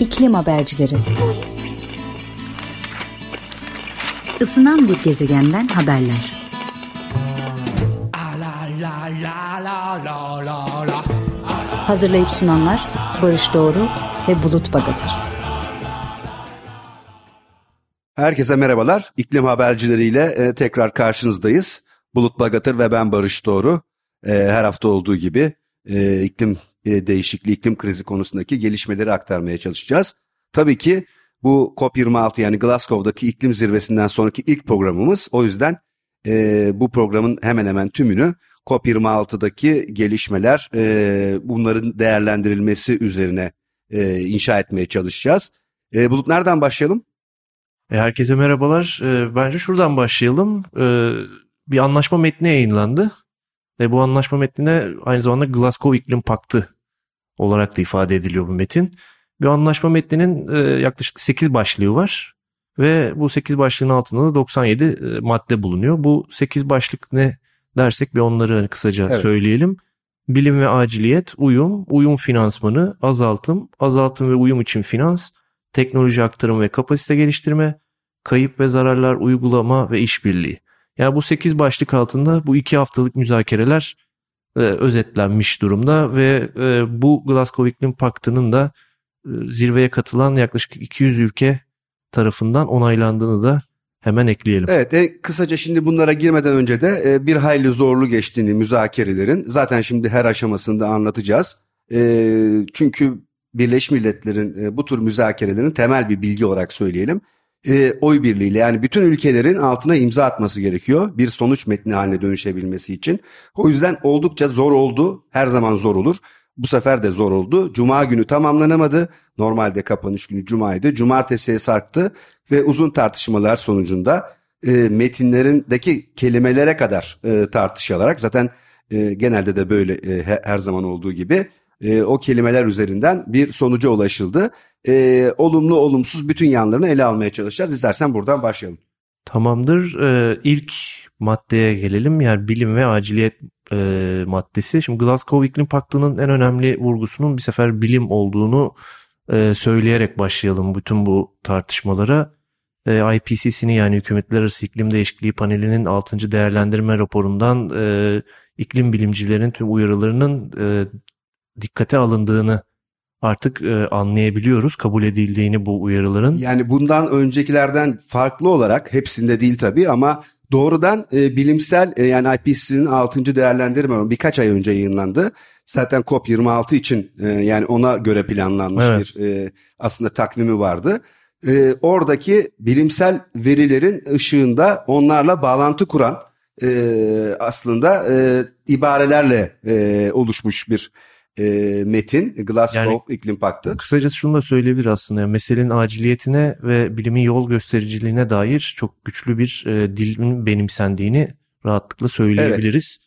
İklim Habercileri Isınan bir gezegenden haberler. Hazırlayıp sunanlar Barış Doğru ve Bulut Bagatır. Herkese merhabalar. İklim habercileriyle e, tekrar karşınızdayız. Bulut Bagatır ve ben Barış Doğru. E, her hafta olduğu gibi e, iklim e, değişikliği, iklim krizi konusundaki gelişmeleri aktarmaya çalışacağız. Tabii ki bu COP26 yani Glasgow'daki iklim zirvesinden sonraki ilk programımız. O yüzden e, bu programın hemen hemen tümünü COP26'daki gelişmeler, e, bunların değerlendirilmesi üzerine e, inşa etmeye çalışacağız. E, Bulut nereden başlayalım? E, herkese merhabalar. E, bence şuradan başlayalım. E, bir anlaşma metni yayınlandı. Ve bu anlaşma metnine aynı zamanda Glasgow İklim Paktı olarak da ifade ediliyor bu metin. Bir anlaşma metninin e, yaklaşık 8 başlığı var. Ve bu 8 başlığın altında da 97 e, madde bulunuyor. Bu 8 başlık ne dersek bir onları hani kısaca evet. söyleyelim. Bilim ve aciliyet, uyum, uyum finansmanı, azaltım, azaltım ve uyum için finans, teknoloji aktarım ve kapasite geliştirme, kayıp ve zararlar uygulama ve işbirliği. Yani bu 8 başlık altında bu 2 haftalık müzakereler e, özetlenmiş durumda ve e, bu Glasgow İklim Paktı'nın da e, zirveye katılan yaklaşık 200 ülke tarafından onaylandığını da hemen ekleyelim. Evet e, kısaca şimdi bunlara girmeden önce de e, bir hayli zorlu geçtiğini müzakerelerin zaten şimdi her aşamasında anlatacağız. E, çünkü Birleşmiş Milletler'in e, bu tür müzakerelerin temel bir bilgi olarak söyleyelim e, oy birliğiyle yani bütün ülkelerin altına imza atması gerekiyor bir sonuç metni haline dönüşebilmesi için. O yüzden oldukça zor oldu. Her zaman zor olur. Bu sefer de zor oldu. Cuma günü tamamlanamadı. Normalde kapanış günü cumaydı. Cumartesiye sarktı ve uzun tartışmalar sonucunda e, metinlerindeki kelimelere kadar e, tartışılarak zaten e, genelde de böyle e, her zaman olduğu gibi e, o kelimeler üzerinden bir sonuca ulaşıldı. E, olumlu olumsuz bütün yanlarını ele almaya çalışacağız. İstersen buradan başlayalım. Tamamdır. Ee, ilk maddeye gelelim. Yani bilim ve aciliyet e, maddesi. Şimdi Glasgow İklim Paktı'nın en önemli vurgusunun bir sefer bilim olduğunu e, söyleyerek başlayalım bütün bu tartışmalara. E, IPCC'nin yani Hükümetler Arası İklim Değişikliği Paneli'nin 6. değerlendirme raporundan e, iklim bilimcilerin tüm uyarılarının e, dikkate alındığını artık e, anlayabiliyoruz kabul edildiğini bu uyarıların. Yani bundan öncekilerden farklı olarak hepsinde değil tabii ama doğrudan e, bilimsel e, yani IPCC'nin 6. değerlendirme birkaç ay önce yayınlandı. Zaten COP26 için e, yani ona göre planlanmış evet. bir e, aslında takvimi vardı. E, oradaki bilimsel verilerin ışığında onlarla bağlantı kuran e, aslında e, ibarelerle e, oluşmuş bir e, metin Glasgow yani, İklim Paktı. Kısacası şunu da söyleyebilir aslında. Meselenin aciliyetine ve bilimin yol göstericiliğine dair çok güçlü bir e, dilin benimsendiğini rahatlıkla söyleyebiliriz.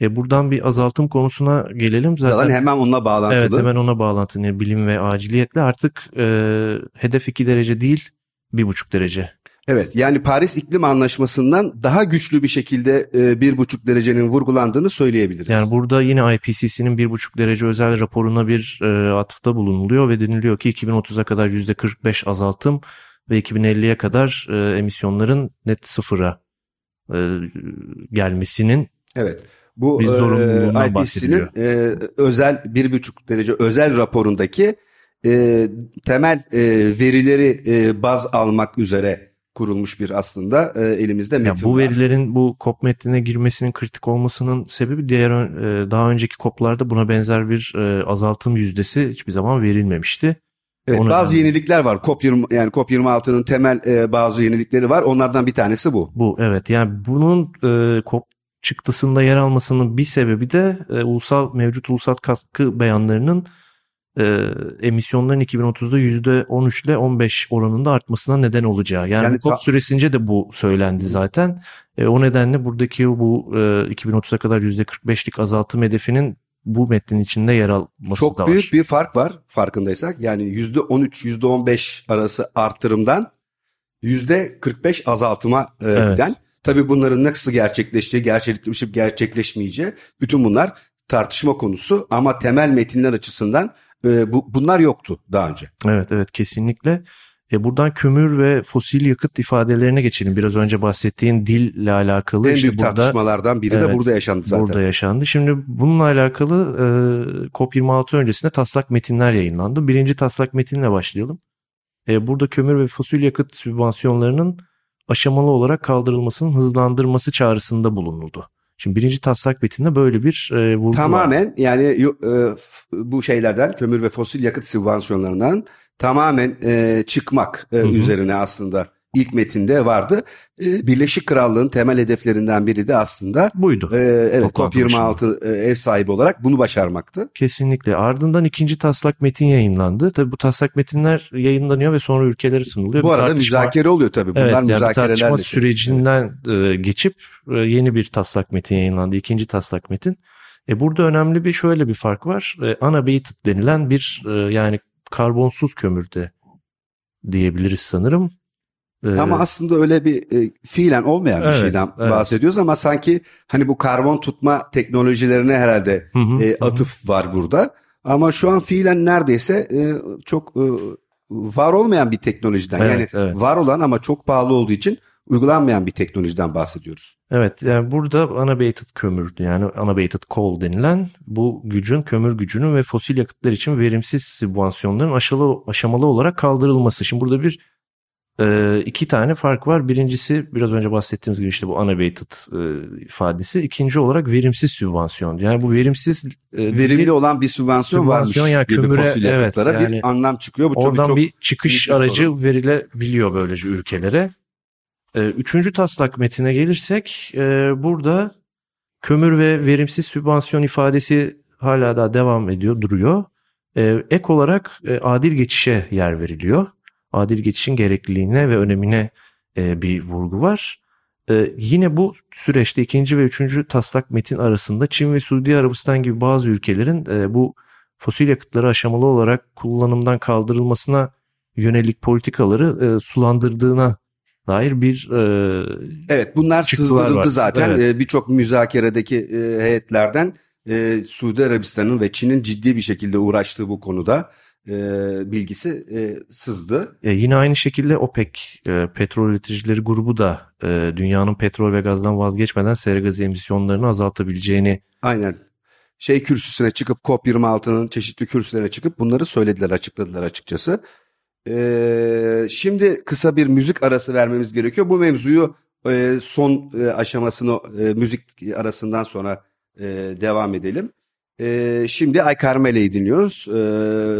Evet. E, buradan bir azaltım konusuna gelelim. Zaten, Zaten hemen onunla bağlantılı. Evet hemen ona bağlantılı. Yani bilim ve aciliyetle artık e, hedef 2 derece değil 1,5 derece Evet yani Paris İklim Anlaşması'ndan daha güçlü bir şekilde e, bir buçuk derecenin vurgulandığını söyleyebiliriz. Yani burada yine IPCC'nin bir buçuk derece özel raporuna bir e, atıfta bulunuluyor ve deniliyor ki 2030'a kadar yüzde 45 azaltım ve 2050'ye kadar e, emisyonların net sıfıra e, gelmesinin evet. Bu e, IPCC'nin e, özel bir buçuk derece özel raporundaki e, temel e, verileri e, baz almak üzere kurulmuş bir aslında e, elimizde metin ya bu var. verilerin bu COP metnine girmesinin kritik olmasının sebebi diğer e, daha önceki COP'larda buna benzer bir e, azaltım yüzdesi hiçbir zaman verilmemişti. Evet, Onu bazı yenilikler var. COP 20 yani COP 26'nın temel e, bazı yenilikleri var. Onlardan bir tanesi bu. Bu evet. Yani bunun e, COP çıktısında yer almasının bir sebebi de e, ulusal mevcut ulusal katkı beyanlarının e, emisyonların 2030'da %13 ile 15 oranında artmasına neden olacağı. Yani, yani COP süresince de bu söylendi zaten. E, o nedenle buradaki bu e, 2030'a kadar %45'lik azaltım hedefinin bu metnin içinde yer alması Çok da var. Çok büyük bir fark var farkındaysak. Yani %13 %15 arası artırımdan %45 azaltıma e, evet. giden. Tabii bunların nasıl gerçekleşeceği, gerçekleşip gerçekleşmeyeceği bütün bunlar tartışma konusu ama temel metinler açısından e, bu, bunlar yoktu daha önce. Evet evet kesinlikle. E buradan kömür ve fosil yakıt ifadelerine geçelim. Biraz önce bahsettiğin dille alakalı. En işte büyük burada, tartışmalardan biri Evet, de burada yaşandı zaten. Burada yaşandı. Şimdi bununla alakalı e, COP26 öncesinde taslak metinler yayınlandı. Birinci taslak metinle başlayalım. E, burada kömür ve fosil yakıt sübvansiyonlarının aşamalı olarak kaldırılmasının hızlandırması çağrısında bulunuldu. Şimdi birinci taslak metinde böyle bir e, vurgu var. Tamamen yani yo- e, bu şeylerden kömür ve fosil yakıt sübvansiyonlarından tamamen e, çıkmak e, üzerine aslında ilk metinde vardı. E, Birleşik Krallığın temel hedeflerinden biri de aslında Buydu. e, evet Toplantı COP26 e, ev sahibi olarak bunu başarmaktı. Kesinlikle. Ardından ikinci taslak metin yayınlandı. Tabii bu taslak metinler yayınlanıyor ve sonra ülkelere sunuluyor. Bu Bir arada tartışma- müzakere oluyor tabii. Bunlar Evet, yani bir tartışma müzakerelerle. sürecinden e, geçip e, yeni bir taslak metin yayınlandı. İkinci taslak metin. E, burada önemli bir şöyle bir fark var. E, unabated denilen bir e, yani karbonsuz kömürde diyebiliriz sanırım. E, Ama aslında öyle bir e, fiilen olmayan bir Evet, şeyden evet. bahsediyoruz ama sanki hani bu karbon tutma teknolojilerine herhalde hı hı, e, hı hı. atıf var burada. Ama şu an fiilen neredeyse e, çok e, var olmayan bir teknolojiden Evet, yani evet. var olan ama çok pahalı olduğu için uygulanmayan bir teknolojiden bahsediyoruz. Evet yani burada unabated kömür yani unabated coal denilen bu gücün kömür gücünün ve fosil yakıtlar için verimsiz sübvansiyonların aşamalı, aşamalı olarak kaldırılması. Şimdi burada bir e, iki tane fark var. Birincisi biraz önce bahsettiğimiz gibi işte bu unabated e, ifadesi. İkinci olarak verimsiz sübvansiyon. Yani bu verimsiz e, Verimli olan bir sübvansiyon, Sübvansiyon varmış yani gibi kömüre, fosil evet, yani bir anlam çıkıyor. Bu çok Oradan çok bir çıkış bir aracı sorun. verilebiliyor böylece ülkelere. Ee, Üçüncü taslak metine gelirsek e, burada kömür ve verimsiz sübvansiyon ifadesi hala daha devam ediyor, duruyor. Ee, Ek olarak e, adil geçişe yer veriliyor. Adil geçişin gerekliliğine ve önemine e, bir vurgu var. Ee, Yine bu süreçte ikinci ve üçüncü taslak metin arasında Çin ve Suudi Arabistan gibi bazı ülkelerin e, bu fosil yakıtları aşamalı olarak kullanımdan kaldırılmasına yönelik politikaları e, sulandırdığına dair bir e, Evet bunlar sızdırıldı var. zaten. Evet. Ee, Birçok müzakeredeki e, heyetlerden e, Suudi Arabistan'ın ve Çin'in ciddi bir şekilde uğraştığı bu konuda e, bilgisi e, sızdı. e, yine aynı şekilde OPEC e, petrol üreticileri grubu da e, dünyanın petrol ve gazdan vazgeçmeden sera gazı emisyonlarını azaltabileceğini Aynen. Şey kürsüsüne çıkıp COP26'nın çeşitli kürsülerine çıkıp bunları söylediler, açıkladılar açıkçası. Ee, şimdi kısa bir müzik arası vermemiz gerekiyor. Bu mevzuyu e, son e, aşamasını e, müzik arasından sonra e, devam edelim. E, şimdi Ay Carmele'yi dinliyoruz. E,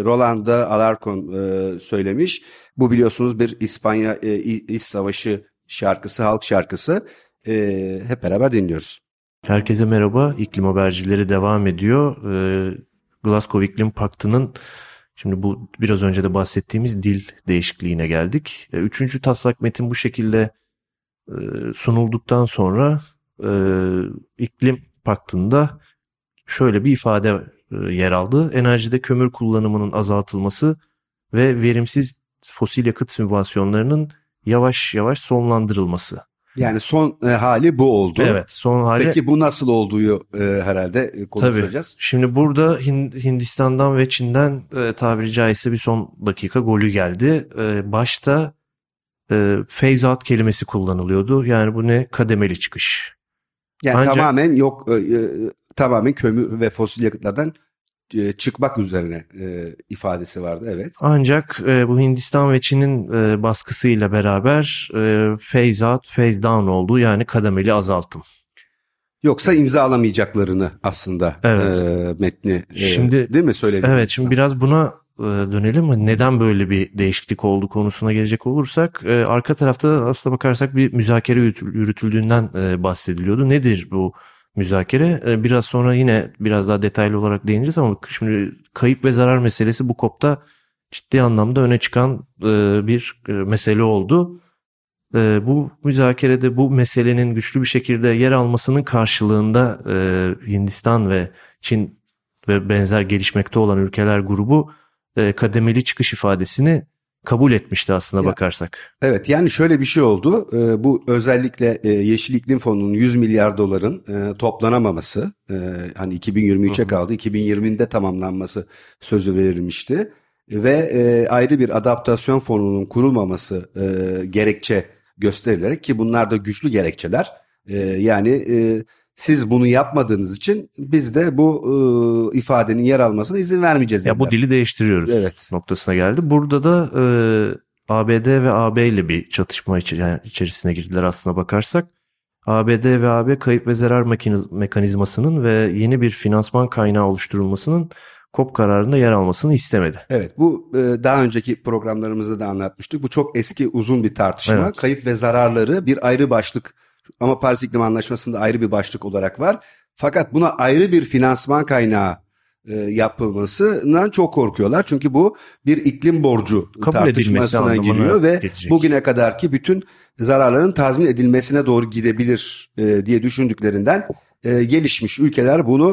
Rolanda Alarcon e, söylemiş. Bu biliyorsunuz bir İspanya e, İç Savaşı şarkısı, halk şarkısı. E, hep beraber dinliyoruz. Herkese merhaba. İklim habercileri devam ediyor. Ee, Glasgow İklim Paktı'nın şimdi bu biraz önce de bahsettiğimiz dil değişikliğine geldik. Ee, Üçüncü taslak metin bu şekilde e, sunulduktan sonra e, İklim Paktı'nda şöyle bir ifade e, yer aldı. Enerjide kömür kullanımının azaltılması ve verimsiz fosil yakıt sübvansiyonlarının yavaş yavaş sonlandırılması. Yani son e, hali bu oldu. Evet, son hali Peki bu nasıl olduğu e, herhalde e, konuşacağız. Şimdi burada Hin- Hindistan'dan ve Çin'den e, tabiri caizse bir son dakika golü geldi. E, başta e, phase out kelimesi kullanılıyordu. Yani bu ne? Kademeli çıkış. Yani Ancak- tamamen yok e, e, tamamen kömür ve fosil yakıtlardan e, çıkmak üzerine e, ifadesi vardı evet. Ancak e, bu Hindistan ve Çin'in e, baskısıyla beraber e, phase out, phase down oldu. Yani kademeli azaltım. Yoksa imzalamayacaklarını aslında Evet. e, metni e, Şimdi- değil mi söyledi? Evet şimdi biraz buna e, dönelim. Neden böyle bir değişiklik oldu konusuna gelecek olursak e, arka tarafta aslına bakarsak bir müzakere yürütül- yürütüldüğünden e, bahsediliyordu. Nedir bu müzakere? E, Biraz sonra yine biraz daha detaylı olarak değineceğiz ama şimdi kayıp ve zarar meselesi bu kopta ciddi anlamda öne çıkan e, bir e, mesele oldu. E, Bu müzakerede bu meselenin güçlü bir şekilde yer almasının karşılığında Hindistan ve Çin ve benzer gelişmekte olan ülkeler grubu kademeli çıkış ifadesini kabul etmişti aslında Ya. bakarsak. Evet yani şöyle bir şey oldu. Ee, bu özellikle e, Yeşil İklim Fonu'nun 100 milyar doların e, toplanamaması e, hani 2023'e kaldı 2020'de tamamlanması sözü verilmişti. Ve e, ayrı bir adaptasyon fonunun kurulmaması e, gerekçe gösterilerek ki bunlar da güçlü gerekçeler. E, yani e, siz bunu yapmadığınız için biz de bu e, ifadenin yer almasına izin vermeyeceğiz Ya bu dili değiştiriyoruz Evet. noktasına geldi. Burada da e, ABD ve AB ile bir çatışma içi- yani içerisine girdiler aslına bakarsak. ABD ve AB kayıp ve zarar mekanizmasının ve yeni bir finansman kaynağı oluşturulmasının COP kararında yer almasını istemedi. Evet bu e, daha önceki programlarımızda da anlatmıştık. Bu çok eski uzun bir tartışma. Evet. Kayıp ve zararları bir ayrı başlık ama Paris İklim Anlaşması'nda ayrı bir başlık olarak var. Fakat buna ayrı bir finansman kaynağı e, yapılmasından çok korkuyorlar. Çünkü bu bir iklim borcu Kabul tartışmasına giriyor ve gelecek. bugüne kadarki bütün zararların tazmin edilmesine doğru gidebilir e, diye düşündüklerinden e, gelişmiş ülkeler bunu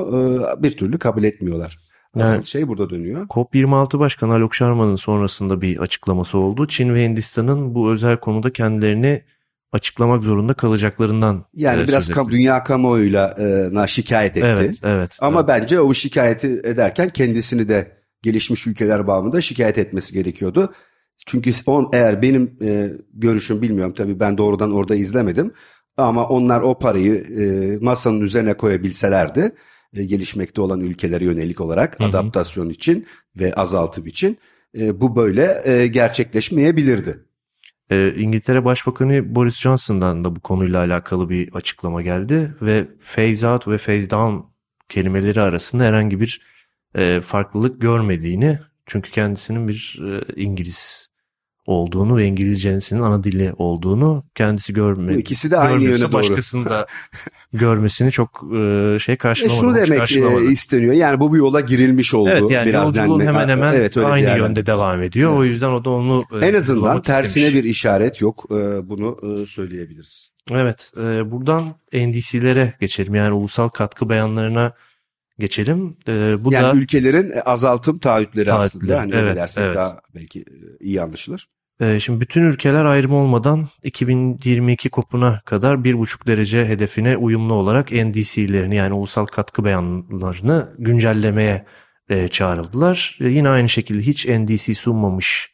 e, bir türlü kabul etmiyorlar. Asıl Yani- şey burada dönüyor. COP26 Başkanı Alok Sharma'nın sonrasında bir açıklaması oldu. Çin ve Hindistan'ın bu özel konuda kendilerini açıklamak zorunda kalacaklarından Yani e, biraz kam- dünya kamuoyuyla e, na şikayet etti. Evet, evet. Ama evet. bence o şikayeti ederken kendisini de gelişmiş ülkeler bağımında şikayet etmesi gerekiyordu. Çünkü on eğer benim e, görüşüm bilmiyorum tabii ben doğrudan orada izlemedim. Ama onlar o parayı e, masanın üzerine koyabilselerdi e, gelişmekte olan ülkelere yönelik olarak Hı hı. adaptasyon için ve azaltım için e, bu böyle e, gerçekleşmeyebilirdi. Ee, İngiltere Başbakanı Boris Johnson'dan da bu konuyla alakalı bir açıklama geldi ve phase out ve phase down kelimeleri arasında herhangi bir e, farklılık görmediğini çünkü kendisinin bir e, İngiliz olduğunu ve İngilizcesinin ana dili olduğunu kendisi görmedi. Bu ikisi de aynı yöne doğru. başkasının da görmesini çok e, şey E karşılamadı. şunu hoş demek e, karşılamadı. isteniyor. Yani bu bir yola girilmiş oldu. Evet yani biraz yolculuğun denme- hemen hemen Evet, öyle aynı yönde devam ediyor. Evet. O yüzden o da onu e, En azından tersine istemiş. bir işaret yok. E, Bunu e, söyleyebiliriz. Evet, e, buradan NDC'lere geçelim. Yani ulusal katkı beyanlarına geçelim. E, bu yani da ülkelerin e, azaltım taahhütleri Taahhütleri, aslında. Hani öyle evet, dersek evet. daha belki e, iyi anlaşılır. E, şimdi bütün ülkeler ayrım olmadan 2022 kopuna kadar 1,5 derece hedefine uyumlu olarak NDC'lerini yani ulusal katkı beyanlarını güncellemeye e, çağrıldılar. E, yine aynı şekilde hiç NDC sunmamış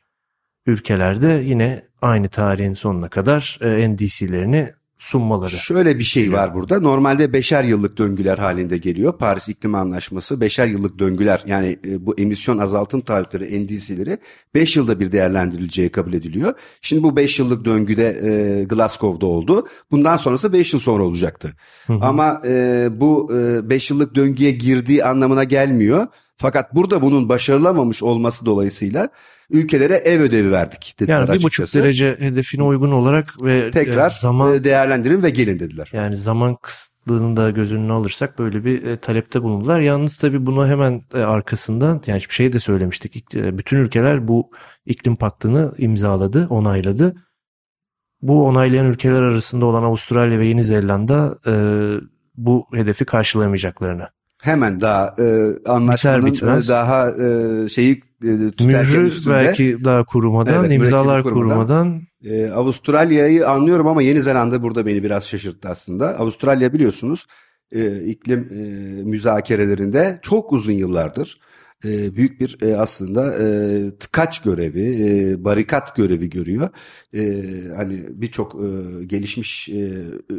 ülkelerde yine aynı tarihin sonuna kadar e, NDC'lerini sunmaları. Şöyle bir şey var burada. Normalde beşer yıllık döngüler halinde geliyor. Paris İklim Anlaşması beşer yıllık döngüler yani e, bu emisyon azaltım taahhütleri NDC'leri 5 yılda bir değerlendirileceği kabul ediliyor. Şimdi bu 5 yıllık döngüde e, Glasgow'da oldu. Bundan sonrası 5 yıl sonra olacaktı. Hı hı. Ama e, bu 5 yıllık döngüye girdiği anlamına gelmiyor. Fakat burada bunun başarılamamış olması dolayısıyla ülkelere ev ödevi verdik dediler Yani bir buçuk derece hedefine uygun olarak ve Tekrar e, zaman e, değerlendirin ve gelin dediler. yani zaman kısıtlığını da göz önüne alırsak böyle bir e, talepte bulundular. Yalnız tabii bunu hemen e, arkasından yani bir şey de söylemiştik. İk- e, Bütün ülkeler bu iklim paktını imzaladı, onayladı. Bu onaylayan ülkeler arasında olan Avustralya ve Yeni Zelanda e, bu hedefi karşılayamayacaklarını. Hemen daha e, anlaşmanın Biter bitmez. e, daha e, şeyi e, Mührü üstünde belki daha kurumadan, Evet, imzalar kurumadan. kurumadan e, Avustralya'yı anlıyorum ama Yeni Zelanda burada beni biraz şaşırttı aslında. Avustralya biliyorsunuz e, iklim e, müzakerelerinde çok uzun yıllardır e, büyük bir e, aslında e, tıkaç görevi, e, barikat görevi görüyor. E, hani birçok e, gelişmiş e,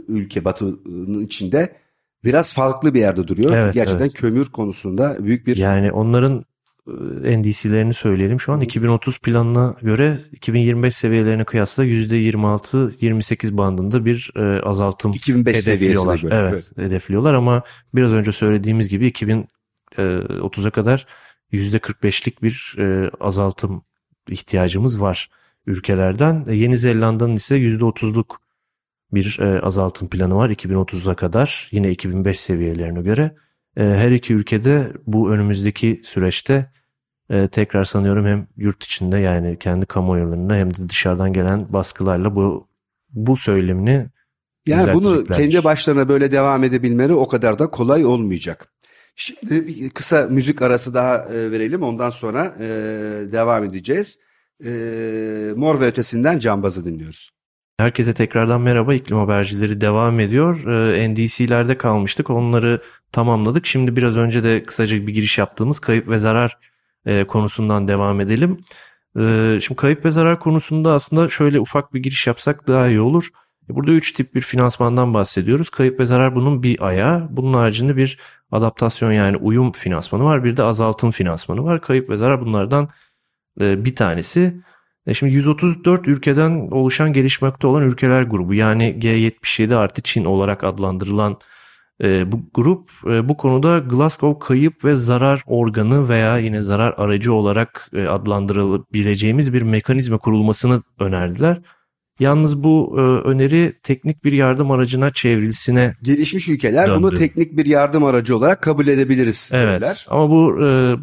ülke batının içinde biraz farklı bir yerde duruyor. Evet, Gerçekten evet. kömür konusunda büyük bir Yani onların e, NDC'lerini söyleyelim. Şu an 2030 planına göre 2025 seviyelerine kıyasla %26-28 bandında bir e, azaltım 2005 seviyesine hedefliyorlar. göre. Evet, hedefliyorlar ama biraz önce söylediğimiz gibi 2030'a kadar %45'lik bir e, azaltım ihtiyacımız var ülkelerden. E, Yeni Zelanda'nın ise %30'luk bir e, azaltım planı var 2030'a kadar yine 2005 seviyelerine göre. E, her iki ülkede bu önümüzdeki süreçte e, tekrar sanıyorum hem yurt içinde yani kendi kamuoylarında hem de dışarıdan gelen baskılarla bu bu söylemini Yani bunu kendi başlarına böyle devam edebilmeleri o kadar da kolay olmayacak. Şimdi bir kısa müzik arası daha e, verelim ondan sonra e, devam edeceğiz. Mor ve Ötesi'nden Cambaz'ı dinliyoruz. Herkese tekrardan merhaba. İklim habercileri devam ediyor. Ee, NDC'lerde kalmıştık. Onları tamamladık. Şimdi biraz önce de kısaca bir giriş yaptığımız kayıp ve zarar e, konusundan devam edelim. Ee, şimdi kayıp ve zarar konusunda aslında şöyle ufak bir giriş yapsak daha iyi olur. E, burada üç tip bir finansmandan bahsediyoruz. Kayıp ve zarar bunun bir ayağı. Bunun haricinde bir adaptasyon yani uyum finansmanı var. Bir de azaltım finansmanı var. Kayıp ve zarar bunlardan e, bir tanesi. E, şimdi 134 ülkeden oluşan gelişmekte olan ülkeler grubu yani G77 artı Çin olarak adlandırılan e, bu grup e, bu konuda Glasgow kayıp ve zarar organı veya yine zarar aracı olarak e, adlandırılabileceğimiz bir mekanizma kurulmasını önerdiler. Yalnız bu e, öneri teknik bir yardım aracına çevrilsine Gelişmiş ülkeler Döndü. bunu teknik bir yardım aracı olarak kabul edebiliriz. Evet dediler. ama bu e,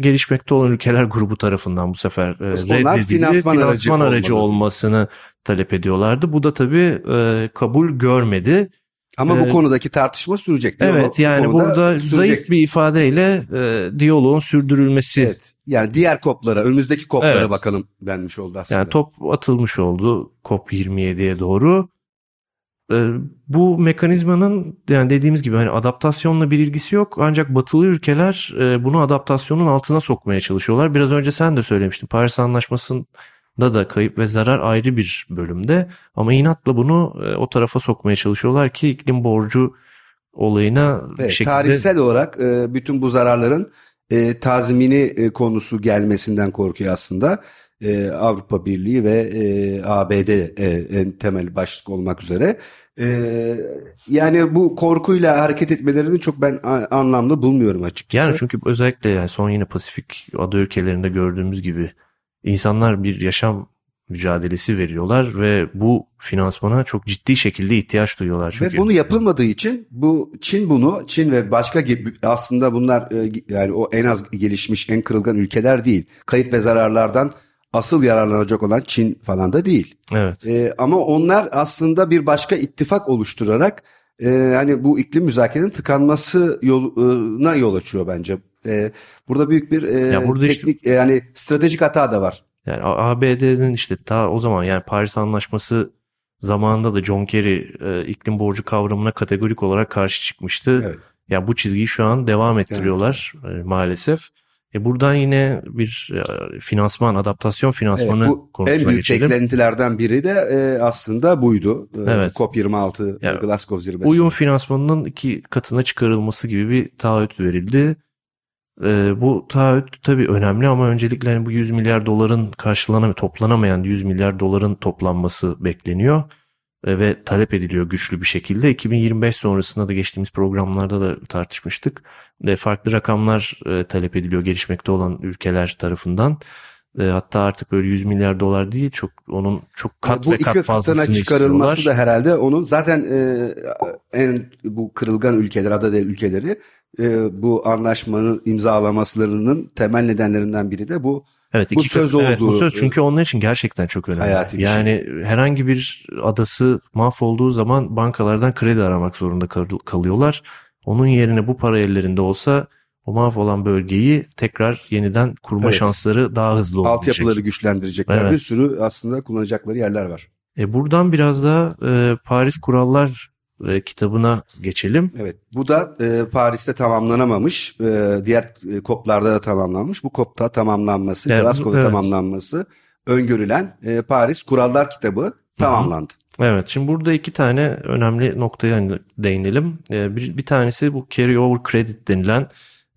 gelişmekte olan ülkeler grubu tarafından bu sefer e, reddedildi. finansman aracı aracı olmalı. olmasını talep ediyorlardı. Bu da tabii e, kabul görmedi. Ama bu Evet. konudaki tartışma sürecek. Diyalog evet bu yani konuda burada sürecek. zayıf bir ifadeyle e, diyaloğun sürdürülmesi Evet. Yani diğer koplara, önümüzdeki koplara Evet. bakalım denmiş oldu aslında. yani top atılmış oldu COP27'ye doğru. E, bu mekanizmanın yani dediğimiz gibi hani adaptasyonla bir ilgisi yok ancak batılı ülkeler e, bunu adaptasyonun altına sokmaya çalışıyorlar. Biraz önce sen de söylemiştin Paris Anlaşması'nda da kayıp ve zarar ayrı bir bölümde ama inatla bunu e, o tarafa sokmaya çalışıyorlar ki iklim borcu olayına bir Evet, şekilde tarihsel olarak e, bütün bu zararların tazmini konusu gelmesinden korkuyor aslında. E, Avrupa Birliği ve e, ABD e, en temel başlık olmak üzere. E, yani bu korkuyla hareket etmelerini çok ben anlamlı bulmuyorum açıkçası. Yani çünkü özellikle yani son yine Pasifik ada ülkelerinde gördüğümüz gibi insanlar bir yaşam mücadelesi veriyorlar ve bu finansmana çok ciddi şekilde ihtiyaç duyuyorlar. Çünkü Ve bunu yapılmadığı için bu Çin bunu Çin ve başka gibi aslında bunlar e, yani o en az gelişmiş en kırılgan ülkeler değil. Kayıp ve zararlardan asıl yararlanacak olan Çin falan da değil. Evet. E, ama onlar aslında bir başka ittifak oluşturarak e, hani bu iklim müzakerenin tıkanması yoluna yol açıyor bence. E, burada büyük bir e, Ya burada işte- teknik e, yani stratejik hata da var. Yani ABD'nin işte ta o zaman yani Paris Anlaşması zamanında da John Kerry e, iklim borcu kavramına kategorik olarak karşı çıkmıştı. Evet. Ya bu çizgiyi şu an devam ettiriyorlar e, maalesef. E buradan yine bir e, finansman, adaptasyon Evet, finansmanı bu konusuna en büyük geçelim. beklentilerden biri de e, aslında buydu. E, Evet. COP26 Yani Glasgow zirvesi. Uyum finansmanının iki katına çıkarılması gibi bir taahhüt verildi. Ee, bu taahhüt tabii önemli ama öncelikle hani bu 100 milyar doların karşılanamayan, toplanamayan 100 milyar doların toplanması bekleniyor ve talep ediliyor güçlü bir şekilde. 2025 sonrasında da geçtiğimiz programlarda da tartışmıştık. Ve farklı rakamlar e, talep ediliyor gelişmekte olan ülkeler tarafından. E, hatta artık böyle 100 milyar dolar değil çok onun çok kat bu ve kat fazlasını çıkarılması istiyorlar. da herhalde onun zaten e, en bu kırılgan ülkeler, ada dev ülkeleri e, bu anlaşmanın imzalamaslarının temel nedenlerinden biri de bu. Evet, Bu iki söz kat- evet, bu olduğu- söz çünkü onlar için gerçekten çok önemli. Hayati şey. yani herhangi bir adası mahvolduğu zaman bankalardan kredi aramak zorunda kal- kalıyorlar. Onun yerine bu para ellerinde olsa o mahvolan bölgeyi tekrar yeniden kurma Evet. şansları daha hızlı olacak. Altyapıları güçlendirecekler. Evet. Bir sürü aslında kullanacakları yerler var. E buradan biraz da e, Paris Kurallar e, kitabına geçelim. Evet. Bu da e, Paris'te tamamlanamamış. E, diğer e, COP'larda da tamamlanmış. Bu COP'ta tamamlanması, Evet, Glasgow'da evet. tamamlanması öngörülen e, Paris Kurallar kitabı tamamlandı. Evet şimdi burada iki tane önemli noktaya değinelim. Ee, bir, bir tanesi bu carry over credit denilen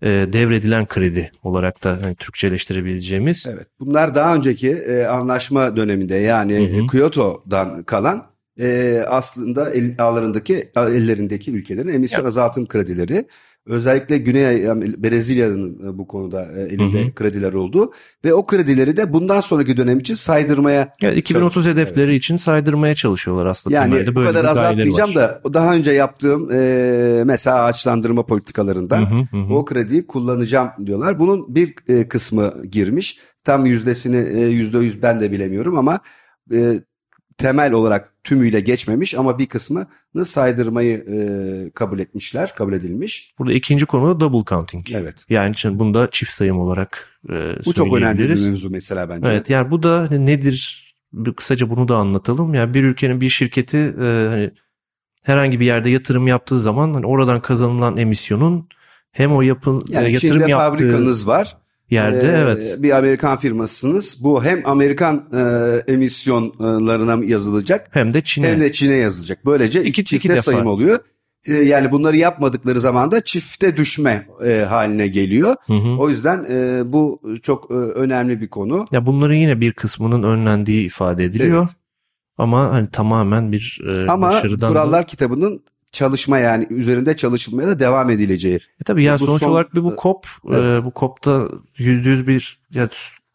e, devredilen kredi olarak da hani Türkçeleştirebileceğimiz. Evet. Bunlar daha önceki e, anlaşma döneminde yani Hı hı. Kyoto'dan kalan e, aslında el, ağlarındaki ellerindeki ülkelerin emisyon azaltım kredileri. Özellikle Güney yani Brezilya'nın e, bu konuda e, elinde Hı hı. krediler oldu ve o kredileri de bundan sonraki dönem için saydırmaya Yani 2030 Çalışıyor, hedefleri için saydırmaya çalışıyorlar aslında. yani temelde bu böyle kadar bir gayeleri azaltmayacağım da daha önce yaptığım e, mesela ağaçlandırma politikalarından Hı hı, hı hı. o krediyi kullanacağım diyorlar. Bunun bir e, kısmı girmiş. Tam yüzdesini e, yüzde yüz ben de bilemiyorum ama e, temel olarak tümüyle geçmemiş ama bir kısmını saydırmayı e, kabul etmişler, kabul edilmiş. Burada ikinci konu da double counting. Evet. Yani bunu da çift sayım olarak e, Bu çok önemli bir mevzu mesela bence. Evet yani bu da hani nedir? Bir, kısaca bunu da anlatalım. Yani bir ülkenin bir şirketi e, hani herhangi bir yerde yatırım yaptığı zaman hani oradan kazanılan emisyonun hem o yapın yani yatırım Çin'de yaptığı fabrikanız var. Yerde ee, evet. Bir Amerikan firmasısınız. Bu hem Amerikan e, emisyonlarına yazılacak hem de Çin'e. Hem de Çin'e yazılacak. Böylece iki, iki çifte defa. sayım oluyor. E, yani bunları yapmadıkları zaman da çifte düşme e, haline geliyor. Hı hı. O yüzden e, bu çok e, önemli bir konu. Ya bunların yine bir kısmının önlendiği ifade ediliyor. Evet. Ama hani tamamen bir e, Ama başarıdan kurallar da... kitabının çalışma yani üzerinde çalışılmaya da devam edileceği. E tabii yani bu sonuç son- olarak bir bu COP, Evet. e, bu COP'ta yüzde yüz bir ya,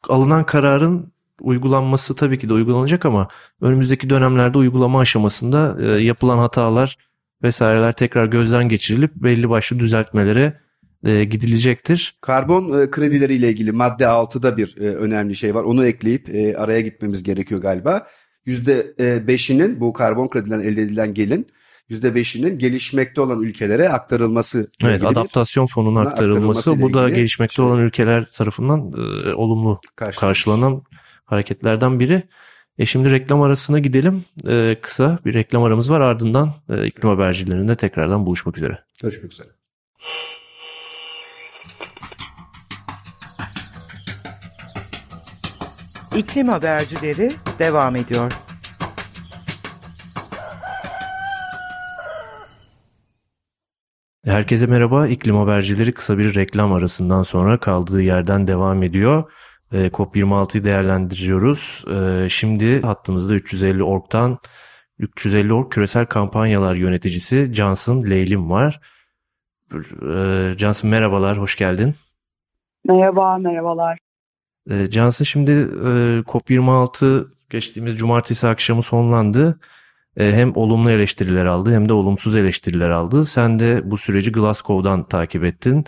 alınan kararın uygulanması tabii ki de uygulanacak ama önümüzdeki dönemlerde uygulama aşamasında e, yapılan hatalar vesaireler tekrar gözden geçirilip belli başlı düzeltmelere e, gidilecektir. Karbon e, kredileriyle ilgili madde 6'da bir e, önemli şey var. Onu ekleyip e, araya gitmemiz gerekiyor galiba. %5'inin bu karbon kredilerinden elde edilen gelin %5'inin gelişmekte olan ülkelere aktarılması. Evet, adaptasyon fonunun Buna aktarılması bu da gelişmekte şey. olan ülkeler tarafından e, olumlu karşılanmış. karşılanan hareketlerden biri. E şimdi reklam arasına gidelim. E, kısa bir reklam aramız var. Ardından e, iklim habercilerinde tekrardan buluşmak üzere. Görüşmek üzere. İklim habercileri devam ediyor. Herkese merhaba. İklim habercileri kısa bir reklam arasından sonra kaldığı yerden devam ediyor. E, COP26'yı değerlendiriyoruz. E, şimdi hattımızda 350 Org'dan 350 Org Küresel Kampanyalar Yöneticisi Johnson Leylim var. E, Johnson merhabalar, hoş geldin. Merhaba, merhabalar. E, Johnson şimdi e, COP26 geçtiğimiz cumartesi akşamı sonlandı. E, hem olumlu eleştiriler aldı hem de olumsuz eleştiriler aldı. Sen de bu süreci Glasgow'dan takip ettin.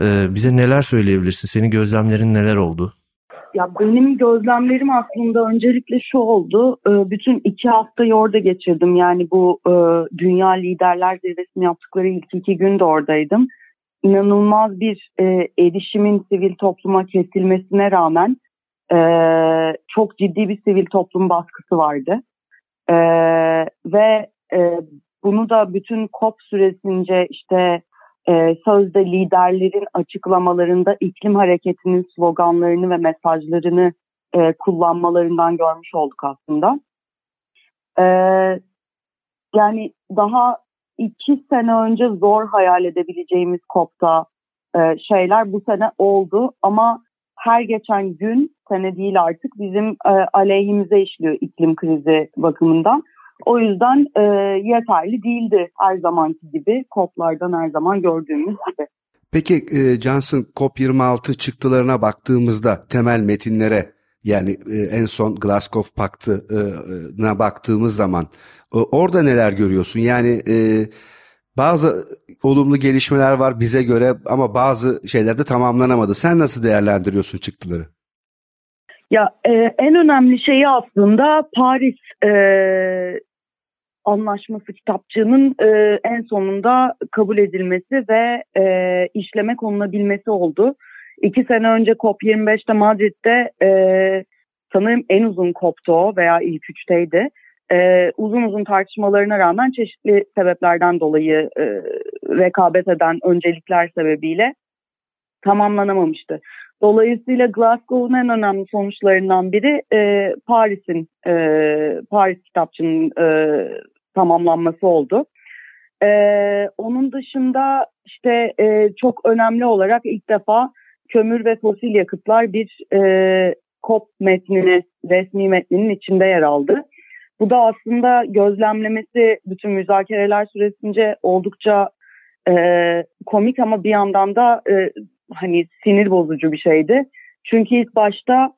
E, bize neler söyleyebilirsin? Senin gözlemlerin neler oldu? Ya benim gözlemlerim aslında öncelikle şu oldu. Ee, Bütün iki haftayı orada geçirdim. Yani bu e, Dünya Liderler Zirvesi'ni yaptıkları ilk iki gün de oradaydım. İnanılmaz bir e, erişimin sivil topluma kesilmesine rağmen e, çok ciddi bir sivil toplum baskısı vardı. E, ve e, bunu da bütün COP süresince işte e, sözde liderlerin açıklamalarında iklim hareketinin sloganlarını ve mesajlarını e, kullanmalarından görmüş olduk aslında. E, yani daha iki sene önce zor hayal edebileceğimiz COP'ta e, şeyler bu sene oldu ama her geçen gün sene değil artık bizim e, aleyhimize işliyor iklim krizi bakımından. O yüzden e, yeterli değildi her zamanki gibi COP'lardan her zaman gördüğümüz gibi. Peki e, Johnson COP26 çıktılarına baktığımızda temel metinlere yani e, en son Glasgow Paktı'na baktığımız zaman e, orada neler görüyorsun? Yani e, bazı olumlu gelişmeler var bize göre ama bazı şeyler de tamamlanamadı. Sen nasıl değerlendiriyorsun çıktıları? Ya e, en önemli şeyi aslında Paris e, Anlaşması kitapçığının e, en sonunda kabul edilmesi ve e, işleme konulabilmesi oldu. İki sene önce COP25'te Madrid'de e, sanırım en uzun COP'tu o veya ilk üçteydi. E, uzun uzun tartışmalarına rağmen çeşitli sebeplerden dolayı e, rekabet eden öncelikler sebebiyle tamamlanamamıştı. Dolayısıyla Glasgow'un en önemli sonuçlarından biri e, Paris'in e, Paris kitapçının e, tamamlanması oldu. E, onun dışında işte e, çok önemli olarak ilk defa kömür ve fosil yakıtlar bir e, COP metnini, resmi metninin içinde yer aldı. Bu da aslında gözlemlemesi bütün müzakereler süresince oldukça e, komik ama bir yandan da e, hani sinir bozucu bir şeydi. Çünkü ilk başta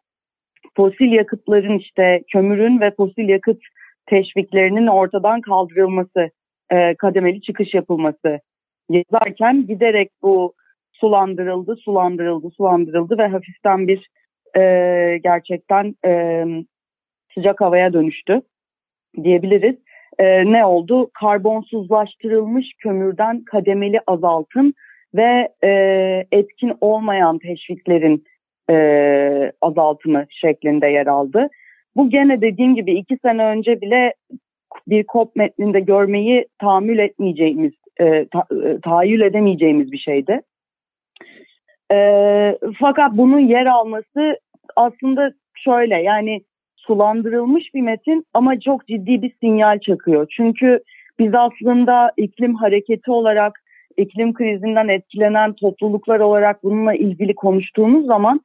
fosil yakıtların işte kömürün ve fosil yakıt teşviklerinin ortadan kaldırılması, e, kademeli çıkış yapılması yazarken giderek bu sulandırıldı, sulandırıldı, sulandırıldı ve hafiften bir e, gerçekten e, sıcak havaya dönüştü. Diyebiliriz. E, ne oldu? Karbonsuzlaştırılmış kömürden kademeli azaltım ve e, etkin olmayan teşviklerin e, azaltımı şeklinde yer aldı. Bu gene dediğim gibi iki sene önce bile bir COP metninde görmeyi tahammül etmeyeceğimiz, e, ta, e, tahayyül edemeyeceğimiz bir şeydi. E, fakat bunun yer alması aslında şöyle yani sulandırılmış bir metin ama çok ciddi bir sinyal çakıyor. Çünkü biz aslında iklim hareketi olarak iklim krizinden etkilenen topluluklar olarak bununla ilgili konuştuğumuz zaman